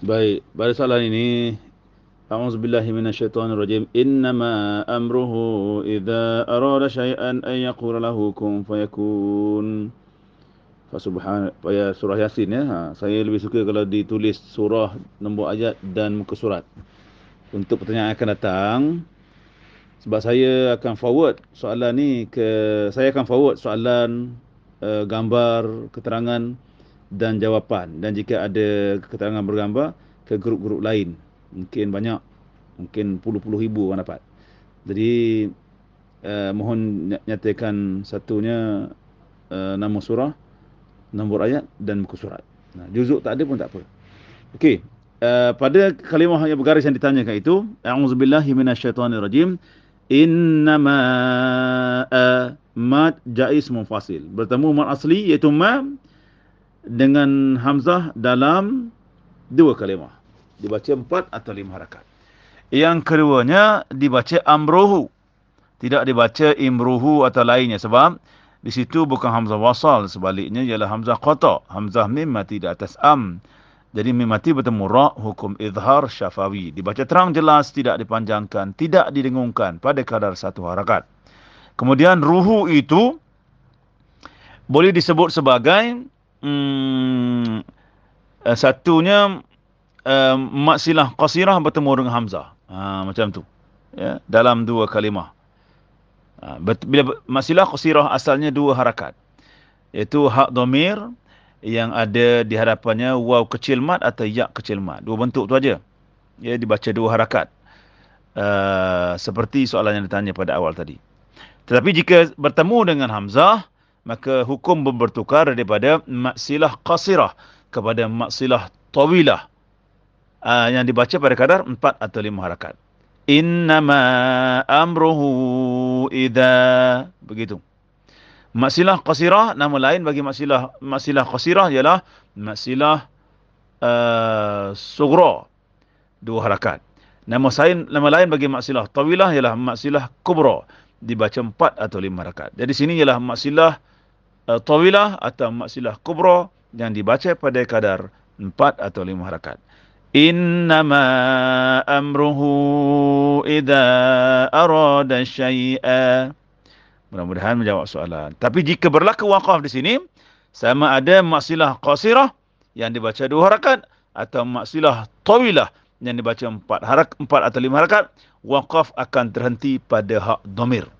Baik, pada soalan ini A'udzubillahi minasyaitonirrajim. Innama amruhu idza arada syai'an an yaqula lahu kun fayakun. Fasubhan ya surah Yasin ya. Ha, saya lebih suka kalau ditulis surah nombor ayat dan muka surat. Untuk pertanyaan akan datang sebab saya akan forward soalan ni ke saya akan forward soalan uh, gambar, keterangan dan jawapan dan jika ada keterangan bergambar ke grup-grup lain. Mungkin banyak, mungkin puluh-puluh ribu orang dapat. Jadi, uh, mohon nyatakan satunya uh, nama surah, nombor ayat dan muka surat. Nah, juzuk tak ada pun tak apa. Okey, uh, pada kalimah yang bergaris yang ditanyakan itu, A'udzubillahi minasyaitonirrajim. Innama uh, mad jais mufasil. Bertemu mad asli iaitu ma dengan hamzah dalam dua kalimah dibaca empat atau lima harakat. Yang keduanya dibaca amruhu. Tidak dibaca imruhu atau lainnya sebab di situ bukan hamzah wasal sebaliknya ialah hamzah qata. Hamzah mim mati di atas am. Jadi mim mati bertemu ra hukum izhar syafawi. Dibaca terang jelas tidak dipanjangkan, tidak didengungkan pada kadar satu harakat. Kemudian ruhu itu boleh disebut sebagai hmm, eh, satunya uh, mat silah qasirah bertemu dengan hamzah. Ha, macam tu. Ya, dalam dua kalimah. Ha, bila mat silah qasirah asalnya dua harakat. Iaitu hak domir yang ada di hadapannya waw kecil mat atau ya kecil mat. Dua bentuk tu aja. Ya, dibaca dua harakat. Uh, seperti soalan yang ditanya pada awal tadi. Tetapi jika bertemu dengan hamzah, maka hukum bertukar daripada maksilah qasirah kepada maksilah tawilah uh, yang dibaca pada kadar empat atau lima harakat. Innama amruhu idza begitu. Maksilah qasirah nama lain bagi maksilah maksilah qasirah ialah maksilah uh, sughra dua harakat. Nama lain nama lain bagi maksilah tawilah ialah maksilah kubra dibaca empat atau lima harakat. Jadi sini ialah maksilah Eh, tawilah atau maksilah kubra yang dibaca pada kadar 4 atau 5 harakat. Innama amruhu idza arada syai'a. Mudah-mudahan menjawab soalan. Tapi jika berlaku wakaf di sini, sama ada maksilah qasirah yang dibaca dua harakat atau maksilah tawilah yang dibaca empat harakat empat atau lima harakat, wakaf akan terhenti pada hak domir.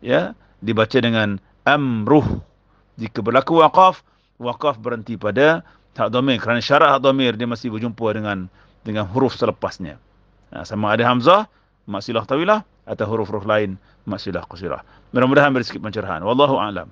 Ya, dibaca dengan Amruh. Jika berlaku waqaf, waqaf berhenti pada hak domir kerana syarat hak domir dia masih berjumpa dengan dengan huruf selepasnya. Ha, sama ada hamzah, maksilah tawilah atau huruf-huruf lain maksilah qasirah. Mudah-mudahan beri sikit pencerahan. Wallahu a'lam.